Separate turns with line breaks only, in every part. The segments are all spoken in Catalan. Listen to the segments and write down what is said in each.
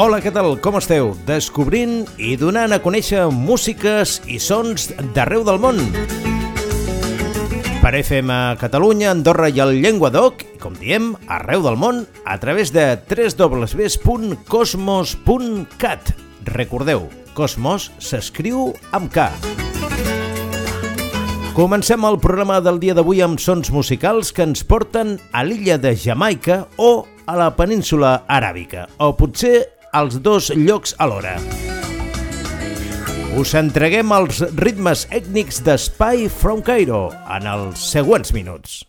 Hola, què tal? Com esteu? Descobrint i donant a conèixer músiques i sons d'arreu del món. Per FM Catalunya, Andorra i el Llenguadoc, i com diem, arreu del món, a través de www.cosmos.cat. Recordeu, Cosmos s'escriu amb K. Comencem el programa del dia d'avui amb sons musicals que ens porten a l'illa de Jamaica o a la península aràbica, o potser als dos llocs alhora. Us entreguem els ritmes ètnics de Spy from Cairo en els següents minuts.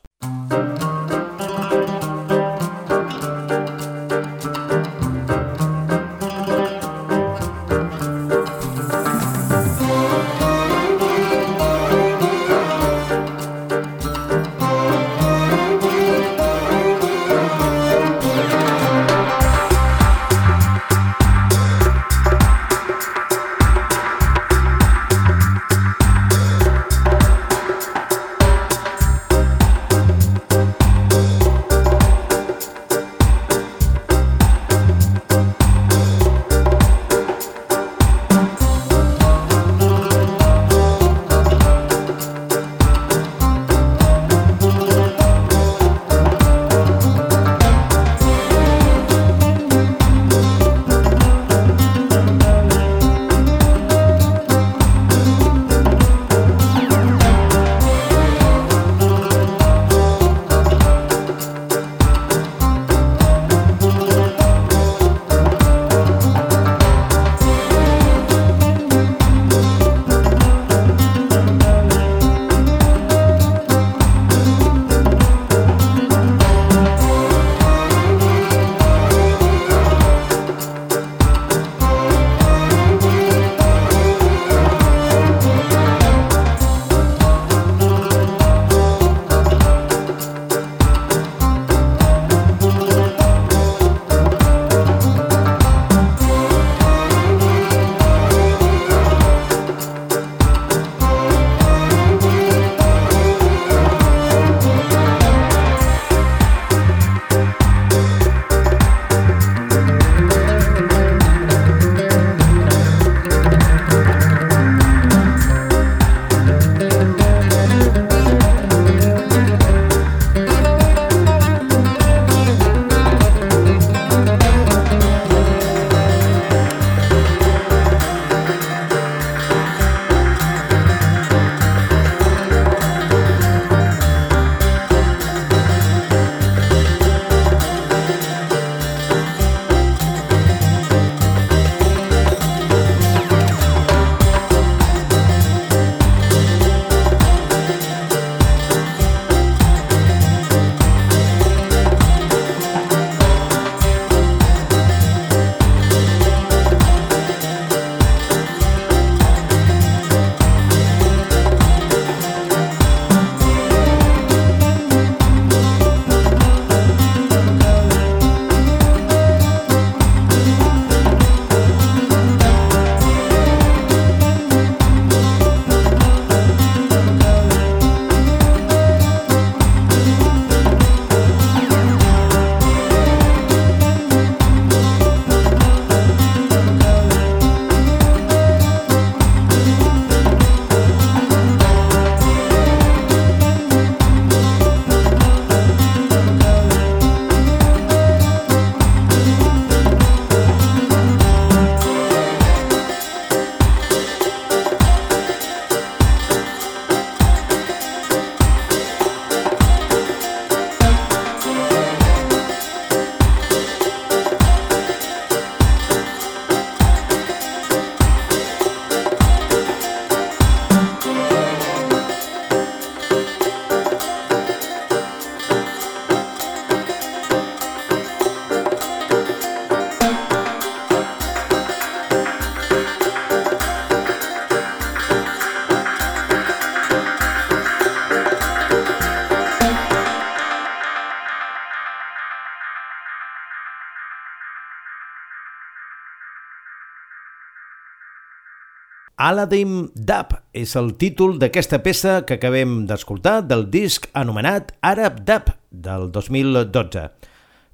Aladdin Dub és el títol d'aquesta peça que acabem d'escoltar del disc anomenat Arab Dub del 2012.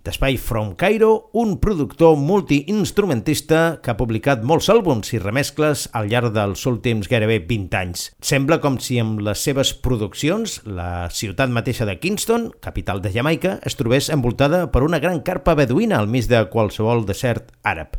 D'Espai From Cairo, un productor multiinstrumentista que ha publicat molts àlbums i remescles al llarg dels últims gairebé 20 anys. Sembla com si amb les seves produccions la ciutat mateixa de Kingston, capital de Jamaica, es trobés envoltada per una gran carpa beduïna al mig de qualsevol desert àrab.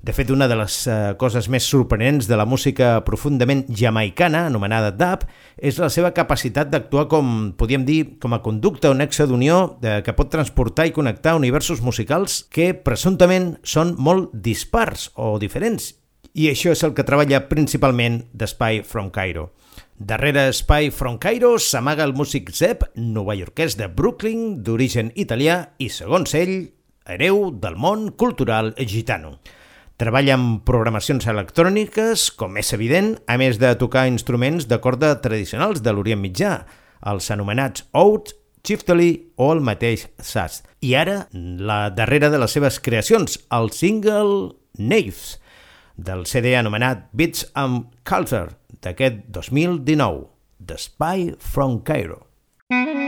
De fet, una de les eh, coses més sorprenents de la música profundament jamaicana, anomenada dub, és la seva capacitat d'actuar com, podríem dir, com a conducte o nexe d'unió que pot transportar i connectar universos musicals que presumptament són molt dispars o diferents. I això és el que treballa principalment d'Spy from Cairo. Darrere Spy from Cairo s'amaga el músic Zep, novaiorquès de Brooklyn, d'origen italià i, segons ell, hereu del món cultural gitano. Treballa amb programacions electròniques, com és evident, a més de tocar instruments de corda tradicionals de l'Orient Mitjà, els anomenats oud, chiftali o el mateix sas. I ara, la darrera de les seves creacions, el single Naves, del CD anomenat Beats and Culture, d'aquest 2019, The Spy from Cairo. Mm -hmm.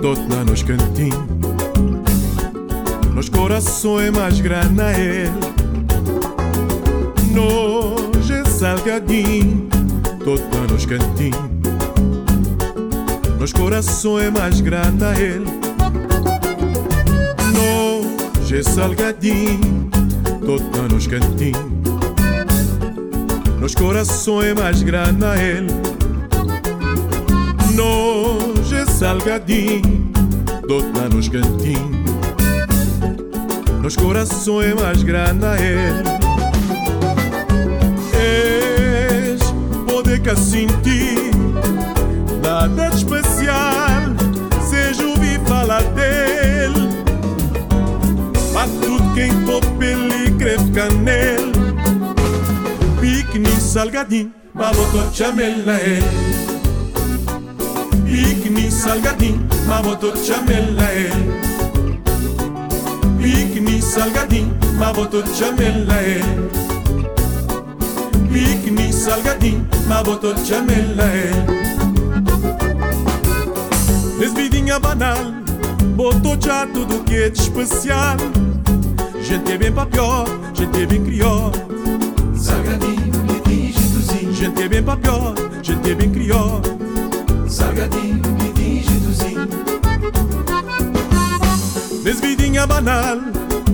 Dou-te lá nos cantinhos. Nos corações mais grande a ele. Nojo é salgadinho, dou-te lá nos cantinhos. Nos corações mais grande a ele. Nojo é salgadinho, dou-te lá nos cantinhos. Nos corações mais grande a ele. Nojo é salgadinho, dou-te lá nos cantinhos. Nos corações mais grande ele. És poder que sentir, nada de especial, seja ouvir falar dele. Mas tudo quem topa ele creve canel. Pique salgadinho, botou chamela ele. Pikni salgadin, maboto chamela e Pikni salgadin, maboto chamela e Pikni salgadin, maboto chamela e Desvidinha banal, botou já tudo que é de especial. Gente é bem pra gente é bem crioulo
Salgadinho,
Gente é bem pra gente é bem crioulo
Salgadinho, litinho, jeitozinho
Desvidinha banal,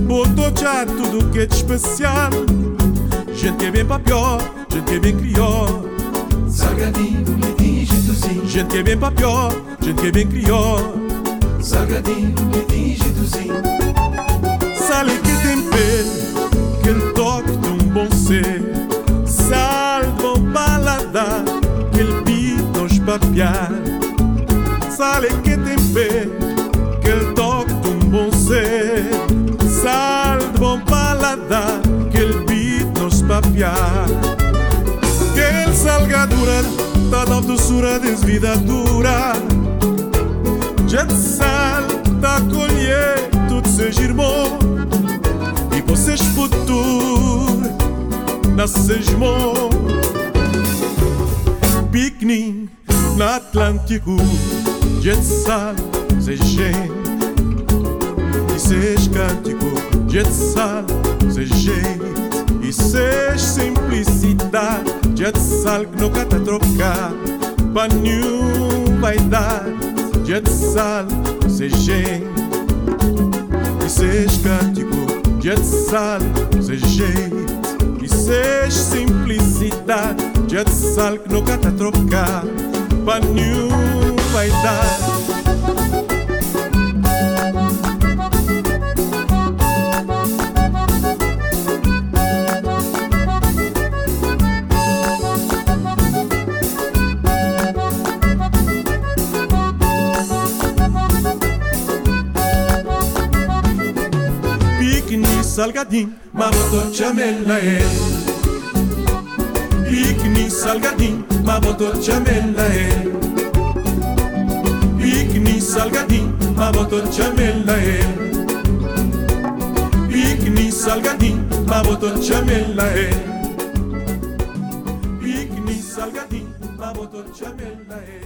botou já tudo que é de especial. Gente que é bem pra pior, gente que é bem crioulo
Salgadinho, litinho, jeitozinho
Gente que é bem pra pior, gente que é bem crioulo
Salgadinho, litinho, jeitozinho
Sale que tempero, que toque de um bom ser papiar Sale que tempero, que ele toque um bom ser. Sal de bom paladar, que ele pita os papiar Que ele salgadura, toda a doçura desvida dura. Jet sal, tá colher tudo seja irmão E vocês futuro nasces irmão Piquenique na Atlântico de se Zegem E seis cântico de Etsal Zegem E seis simplicidade de sal que nunca tá trocar Para nenhum vai dar de Etsal Zegem E seis cântico de Etsal Zegem E seis simplicidade de sal que nunca tá trocar pa new vai dar. salgadinho, maroto chamela é. Picnic salgadinho. Salgadinho, maboto chamela é Pique salgadinho, maboto chamela é Pique salgadinho, maboto chamela é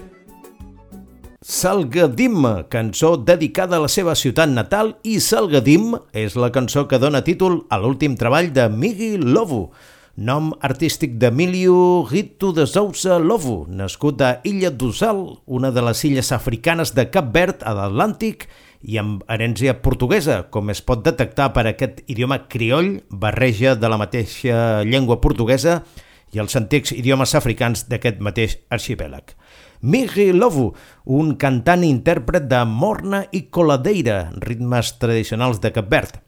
Salgadim, cançó dedicada a la seva ciutat natal i Salgadim és la cançó que dona títol a l'últim treball de Migi Lovu, nom artístic d'Emilio Rito de Sousa Lovu, nascut a Illa d'Ussal, una de les illes africanes de Cap Verd a l'Atlàntic i amb herència portuguesa, com es pot detectar per aquest idioma crioll, barreja de la mateixa llengua portuguesa i els antics idiomes africans d'aquest mateix arxipèlag. Migi Lovu, un cantant i intèrpret de morna i coladeira, ritmes tradicionals de Cap Verd.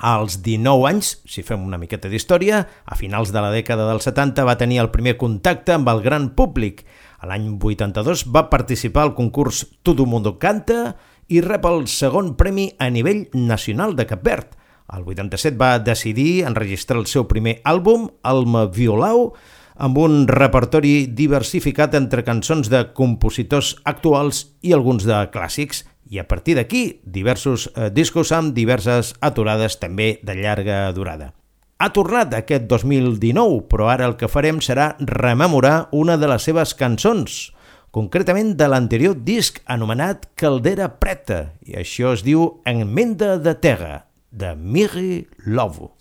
Als 19 anys, si fem una miqueta d'història, a finals de la dècada dels 70 va tenir el primer contacte amb el gran públic. A l'any 82 va participar al concurs Todo Mundo Canta i rep el segon premi a nivell nacional de Cap Verd. El 87 va decidir enregistrar el seu primer àlbum, Alma Violau, amb un repertori diversificat entre cançons de compositors actuals i alguns de clàssics, i a partir d'aquí diversos eh, discos amb diverses aturades també de llarga durada. Ha tornat aquest 2019, però ara el que farem serà rememorar una de les seves cançons, concretament de l'anterior disc anomenat Caldera Preta, i això es diu Enmenda de Terra, de Miri Lovo.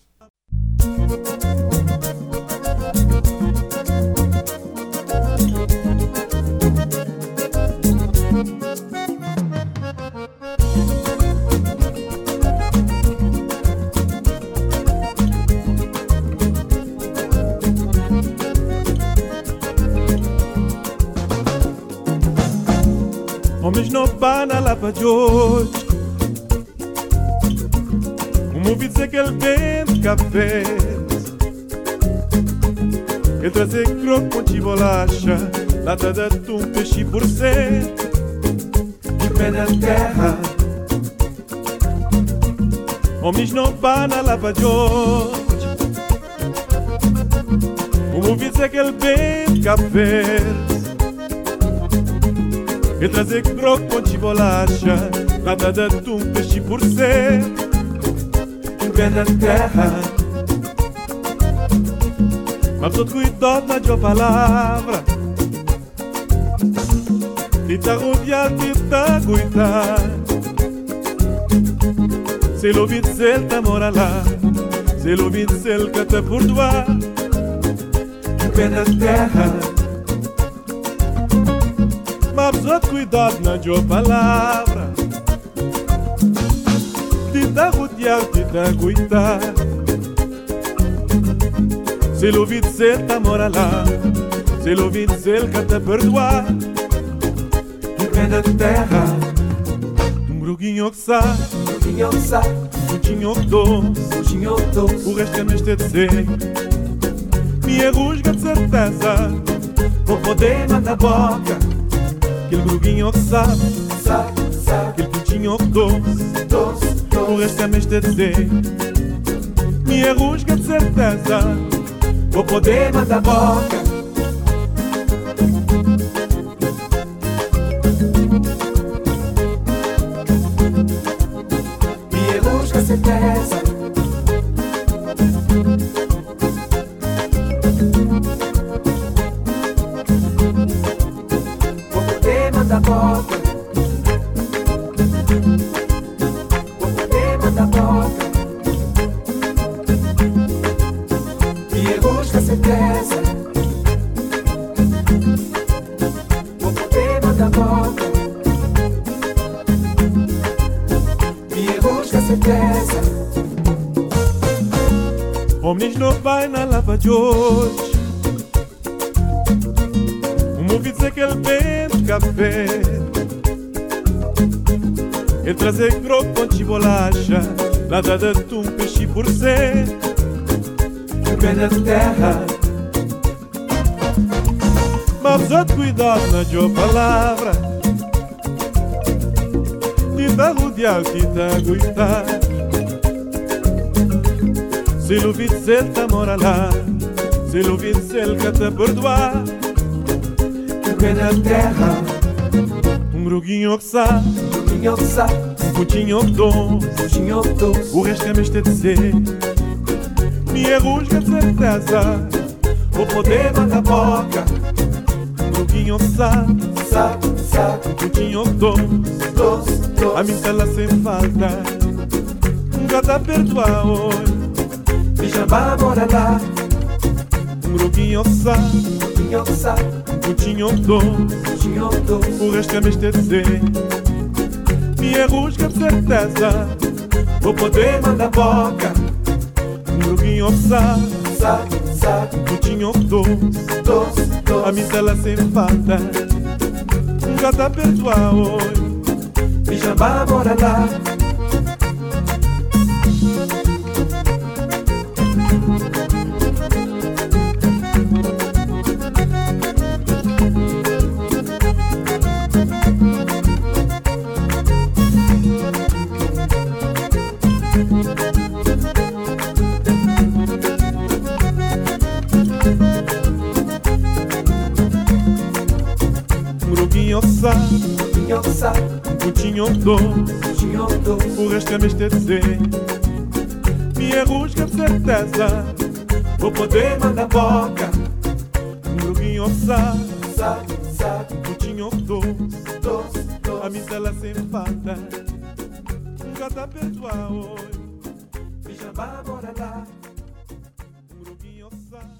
Homens não vão na lapa de hoje. Ouvi dizer que ele vende café Ele trazer croco de bolacha Lata de atum, peixe por ser E pé na terra. Homens não vão na lapa de hoje. Ouvi dizer que ele vende café e trazer crocante de bolacha, nada de um peixe por ser um pé na terra. Mas todo cuidado de tua palavra e tá rodeado tá taguita. Se lo vitzel tá mora lá, se lo vitzel canta tá por doar, um pé na terra outro cuidado na tua palavra. Te dá rodear, te dá cuidar Se ele ouvir dizer, tá mora lá. Se ele ouvir dizer, que te perdoar. Em pé da terra. Um gruguinho que sabe
Gruguinho que sabe
Um tinho que doce
Um tinho doce
O resto é neste de ser. Minha rusga de certeza.
Vou poder mandar boca
Aquele gruguinho que sabe,
sabe, sabe.
Aquele pintinho que doce,
doce, doce.
O resto é mesmo de. Minha rusga de certeza.
Vou poder mandar boca. Mandar boca. E busca certeza
Homens não vai na lava de hoje. Um ouvi dizer que ele vende café Ele trazer croco de bolacha Nada de atum, peixe por ser.
Pé da terra
Forçando cuidado na tua palavra De tango de alto e tango e tango Se o Vicel tá mora lá Se o Vicel que te perdoar
Que na terra
Um gruguinho que sabe Um
gruguinho que sabe
Um putinho que dom
Um que dom
O resto é me este de ser. É me erros que certeza
O poder da boca
tinho
sa sa
sa. Tu tinho dos
dos dos
a minha ela sem falta. Gata tá perdoa hoje
bijamba mora lá.
Um roquinho sa tinho sa.
tu tinho dos dos
o resto é me estecer me erros com certeza.
Vou poder mandar boca.
Um roquinho
sa sa
sac Putinho dos, dos,
dos
A mistela sempre falta Já tá perdoado Me
chamar, bora lá. dos,
o resto é me estender. Minha rusga certeza, vou poder mandar boca. Meu guinho
sabe, sabe, sabe,
putinho doce,
doce, doce.
A mistela sem fada, nunca tá perdoar hoje.
Pijambar, bora lá.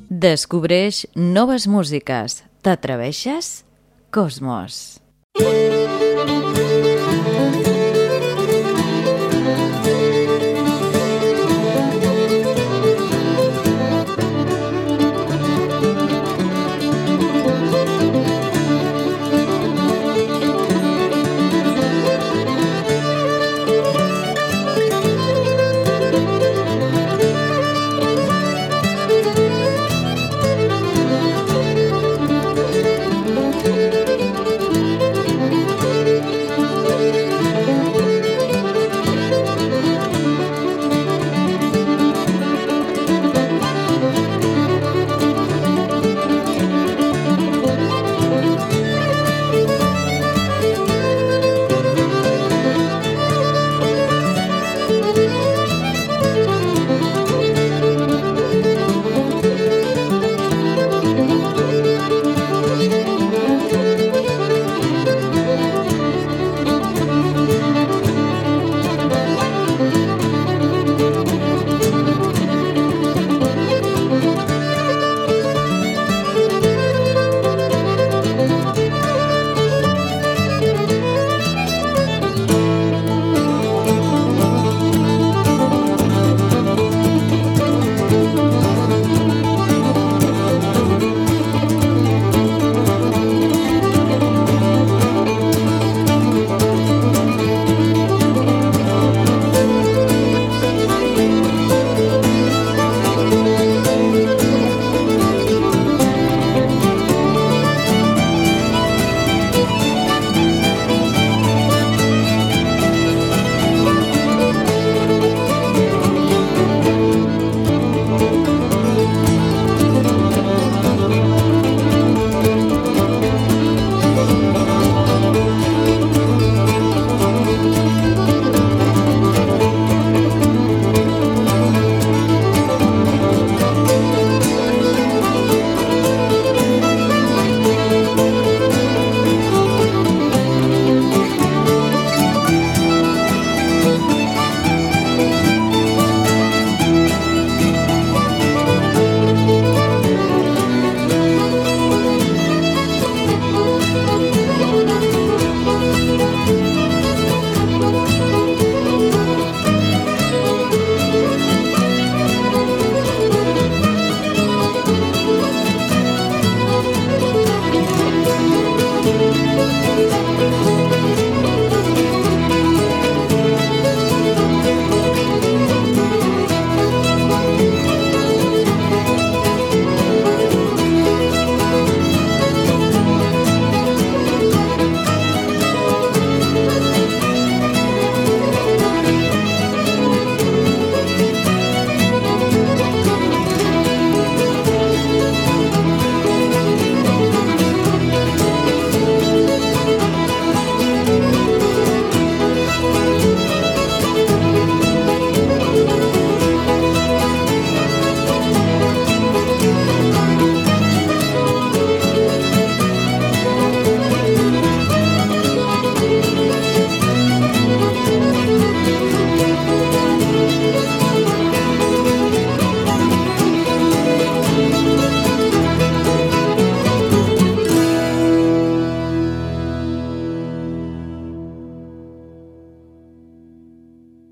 Descobreix noves músiques. T'atreveixes? Cosmos.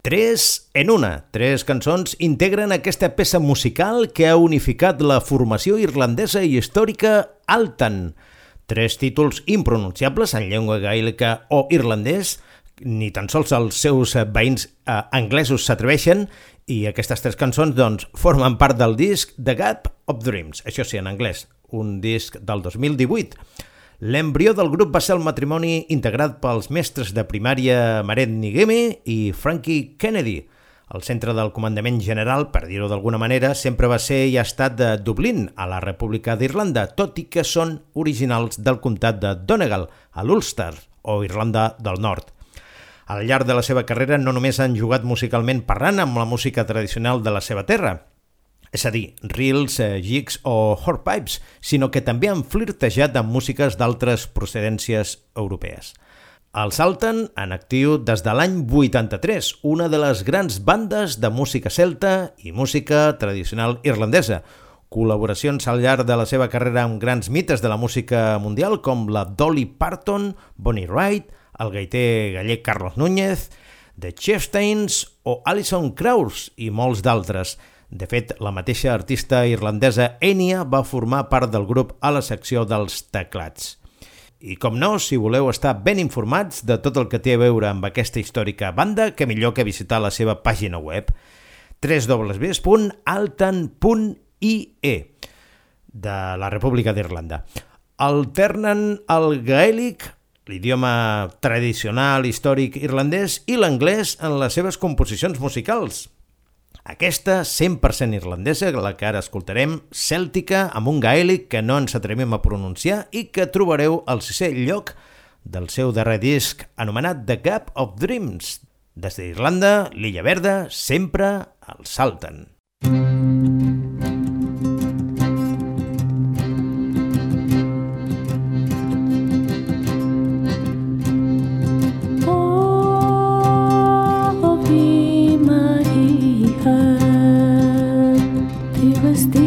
Tres en una. Tres cançons integren aquesta peça musical que ha unificat la formació irlandesa i històrica Altan. Tres títols impronunciables en llengua gaèlica o irlandès, ni tan sols els seus veïns eh, anglesos s'atreveixen i aquestes tres cançons doncs, formen part del disc The Gap of Dreams, això sí, en anglès, un disc del 2018. L'embrió del grup va ser el matrimoni integrat pels mestres de primària Maret Nigemi i Frankie Kennedy. El centre del comandament general, per dir-ho d'alguna manera, sempre va ser i ha estat de Dublín, a la República d'Irlanda, tot i que són originals del comtat de Donegal, a l'Ulster, o Irlanda del Nord. Al llarg de la seva carrera no només han jugat musicalment parlant amb la música tradicional de la seva terra, és a dir, reels, eh, gigs o horpipes, sinó que també han flirtejat amb músiques d'altres procedències europees. El salten en actiu des de l'any 83, una de les grans bandes de música celta i música tradicional irlandesa, col·laboracions al llarg de la seva carrera amb grans mites de la música mundial com la Dolly Parton, Bonnie Wright, el gaiter gallec Carlos Núñez, The Chieftains o Alison Krauss i molts d'altres. De fet, la mateixa artista irlandesa Enya va formar part del grup a la secció dels teclats. I com no, si voleu estar ben informats de tot el que té a veure amb aquesta històrica banda, que millor que visitar la seva pàgina web www.altan.ie de la República d'Irlanda. Alternen el gaèlic l'idioma tradicional històric irlandès i l'anglès en les seves composicions musicals. Aquesta 100% irlandesa, la que ara escoltarem, cèltica, amb un gaèlic que no ens atrevim a pronunciar i que trobareu al sisè lloc del seu darrer disc anomenat The Gap of Dreams. Des d'Irlanda, l'Illa Verda, sempre el salten.
Stay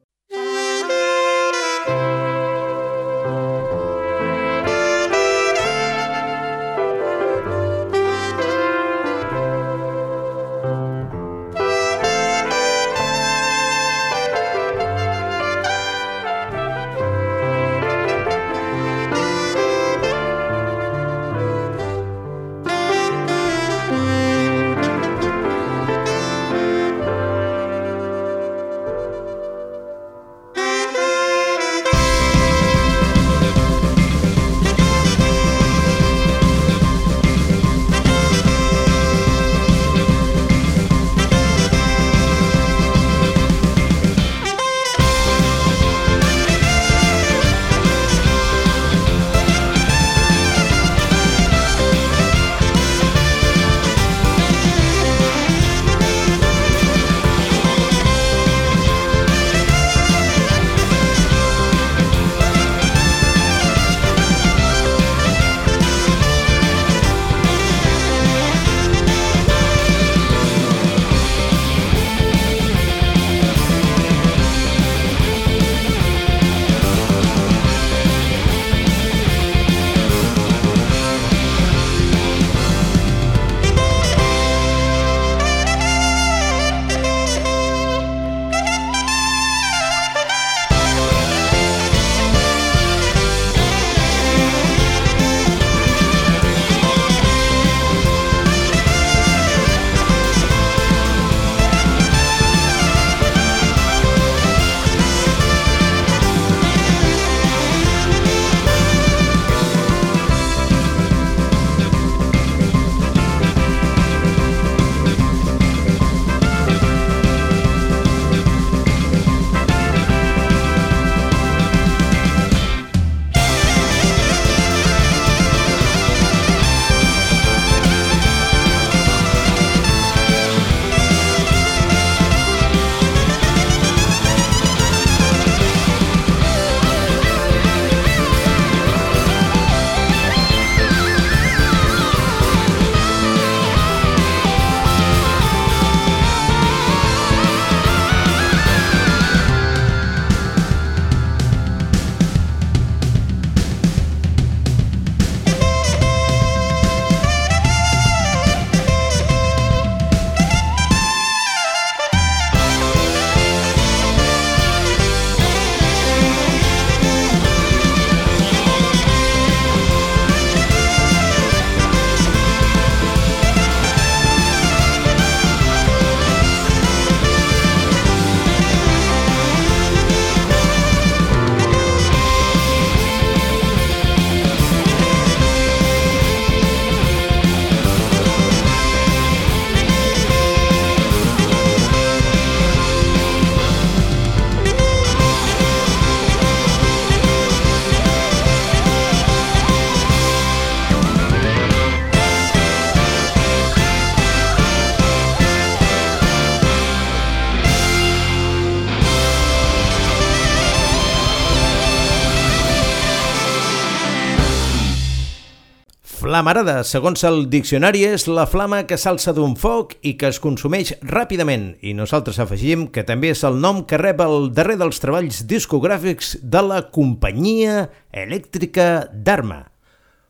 Flamarada, segons el diccionari, és la flama que s'alça d'un foc i que es consumeix ràpidament. I nosaltres afegim que també és el nom que rep el darrer dels treballs discogràfics de la companyia elèctrica d'Arma.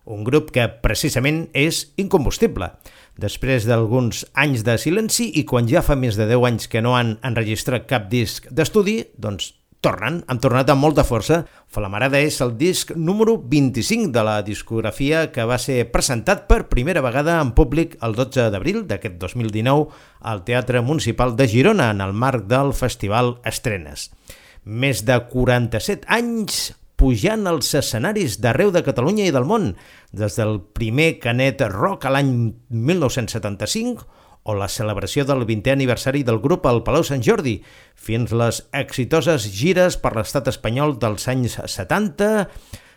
Un grup que precisament és incombustible. Després d'alguns anys de silenci i quan ja fa més de 10 anys que no han enregistrat cap disc d'estudi, doncs tornen, han tornat amb molta força. Flamarada és el disc número 25 de la discografia que va ser presentat per primera vegada en públic el 12 d'abril d'aquest 2019 al Teatre Municipal de Girona en el marc del Festival Estrenes. Més de 47 anys pujant als escenaris d'arreu de Catalunya i del món, des del primer Canet Rock a l'any 1975 o la celebració del 20è aniversari del grup al Palau Sant Jordi, fins les exitoses gires per l'estat espanyol dels anys 70,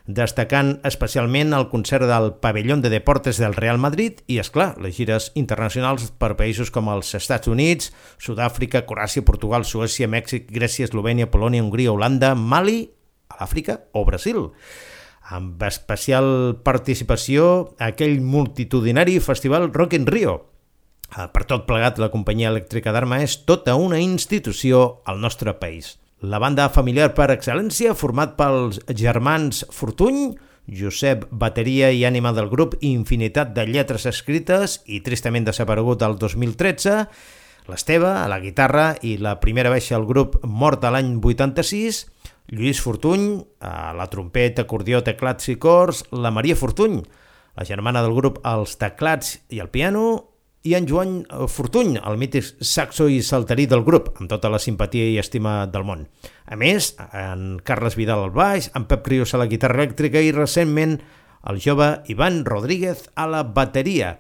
destacant especialment el concert del Pavellón de Deportes del Real Madrid i, és clar les gires internacionals per països com els Estats Units, Sud-àfrica, Croàcia, Portugal, Suècia, Mèxic, Grècia, Eslovènia, Polònia, Hongria, Holanda, Mali, a l'Àfrica o Brasil. Amb especial participació aquell multitudinari festival Rock in Rio, per tot plegat, la companyia elèctrica d'Arma és tota una institució al nostre país. La banda familiar per excel·lència, format pels germans Fortuny, Josep, bateria i ànima del grup, infinitat de lletres escrites i tristament desaparegut el 2013, l'Esteve, a la guitarra i la primera baixa al grup mort a l'any 86, Lluís Fortuny, a la trompeta, acordió, teclats i cors, la Maria Fortuny, la germana del grup als teclats i el piano, i en Joan eh, Fortuny, el mític saxo i saltarí del grup, amb tota la simpatia i estima del món. A més, en Carles Vidal al baix, en Pep Rius a la guitarra elèctrica i recentment el jove Ivan Rodríguez a la bateria.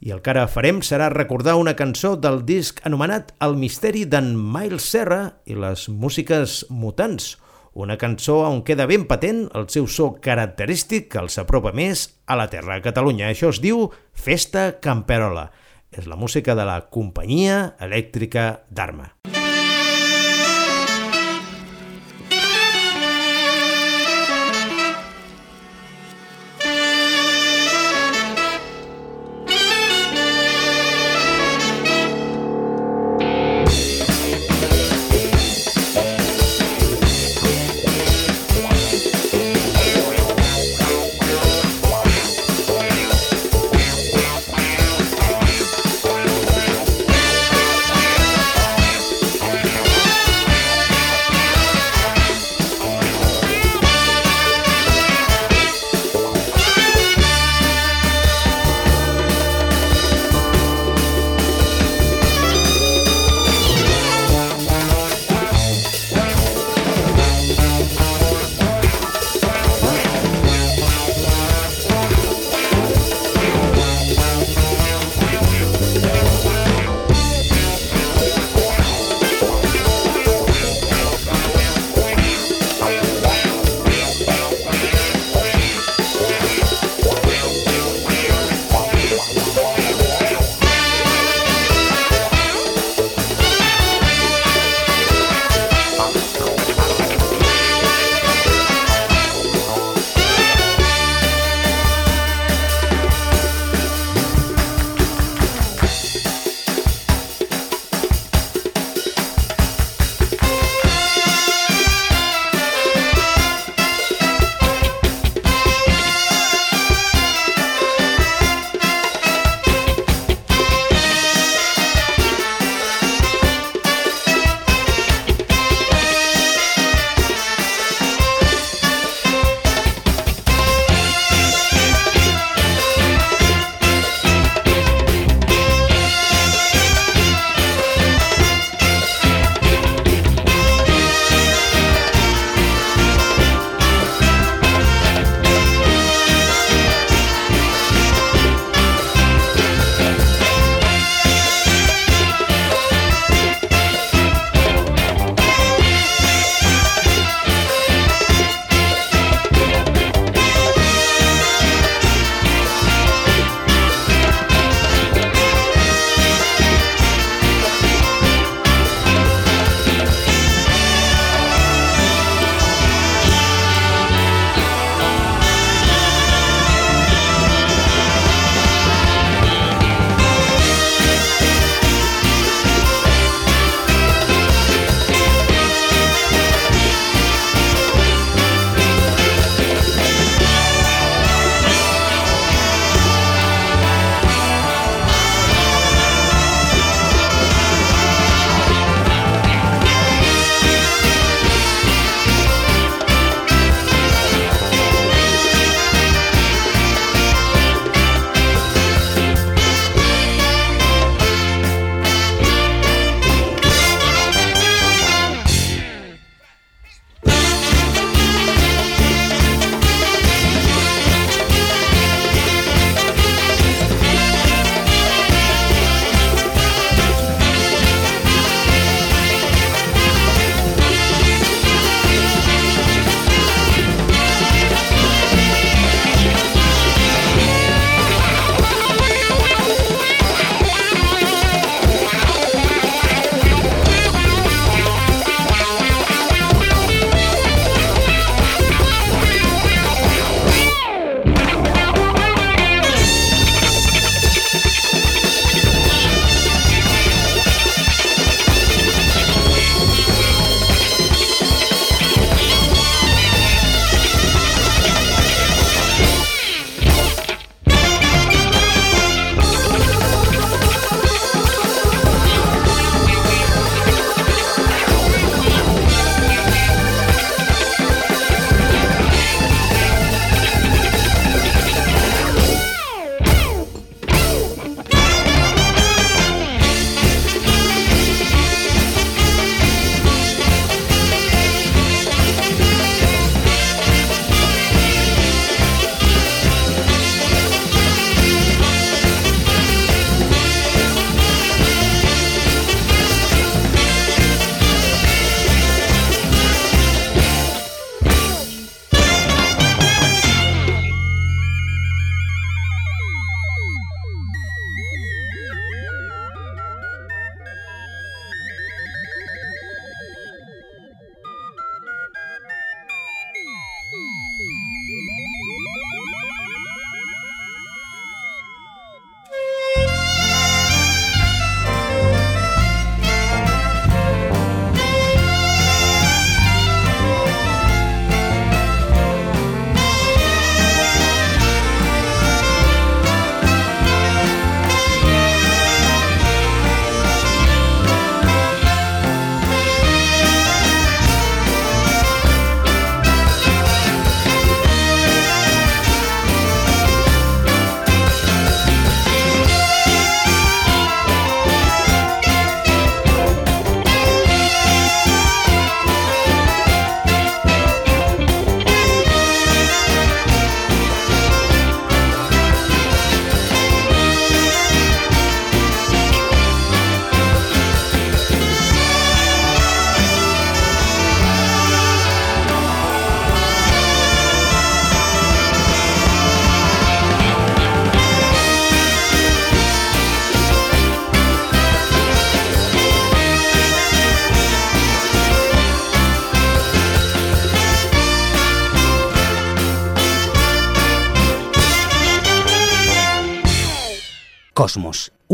I el que ara farem serà recordar una cançó del disc anomenat El misteri d'en Miles Serra i les músiques mutants, una cançó on queda ben patent el seu so característic que els apropa més a la terra a Catalunya. Això es diu Festa Camperola és la música de la companyia elèctrica d'Arma.
Cosmos,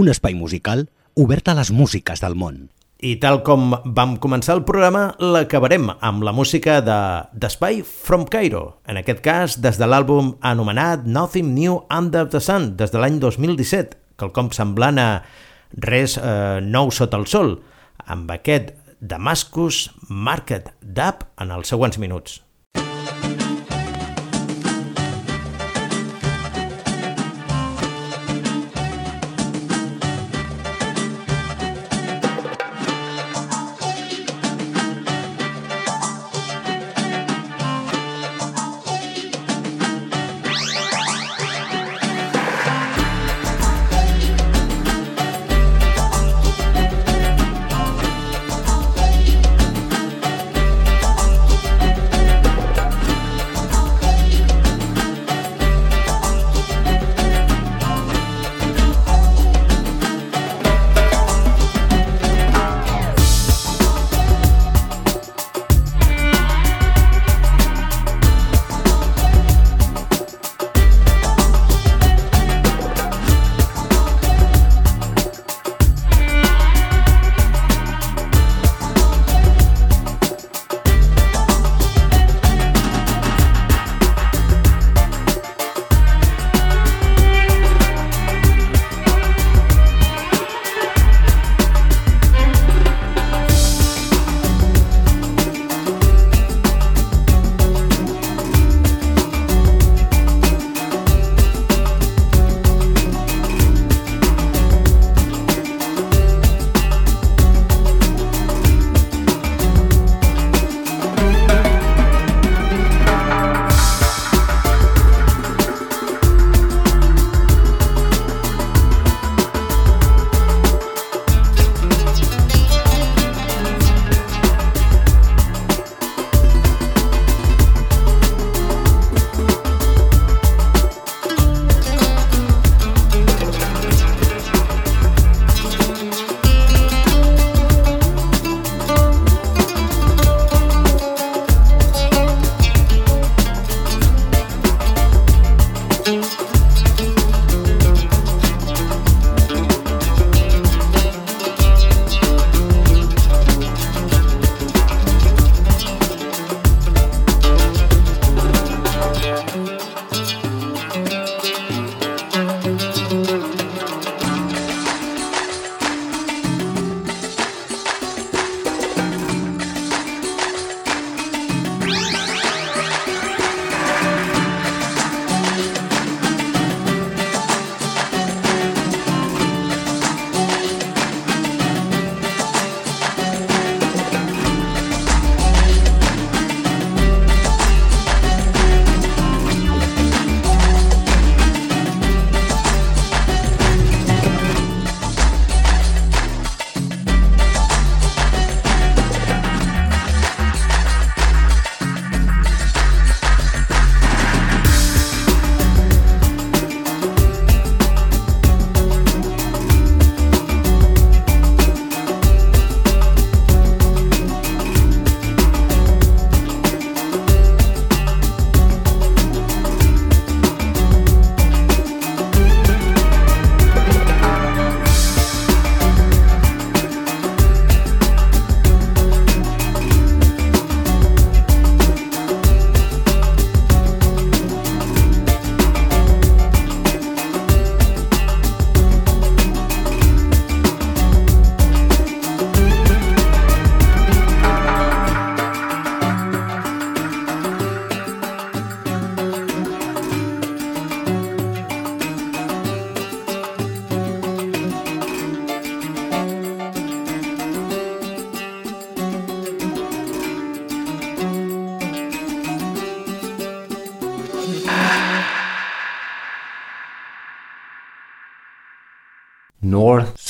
un espai musical obert a les músiques del món.
I tal com vam començar el programa, l'acabarem amb la música de d'Espai From Cairo, en aquest cas des de l'àlbum anomenat Nothing New Under the Sun, des de l'any 2017, quelcom semblant a res eh, nou sota el sol, amb aquest Damascus Market Dub en els següents minuts.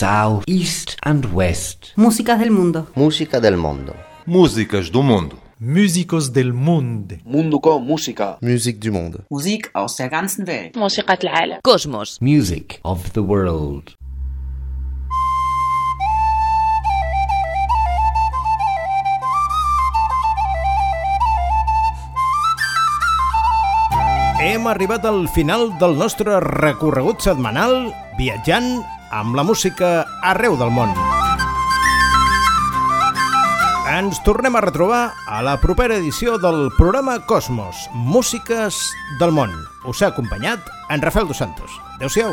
South, East and West.
Músicas del mundo.
Música del mundo.
Músicas do mundo.
Músicos del mundo.
Mundo com música.
Musik du monde.
Musik aus der ganzen Welt.
موسيقى العالم.
Cosmos.
Music of the world.
Hem arribat al final del nostre recorregut setmanal viatjant amb la música arreu del món. Ens tornem a retrobar a la propera edició del programa Cosmos, Músiques del món. Us ha acompanyat en Rafael Dos Santos. Adéu-siau.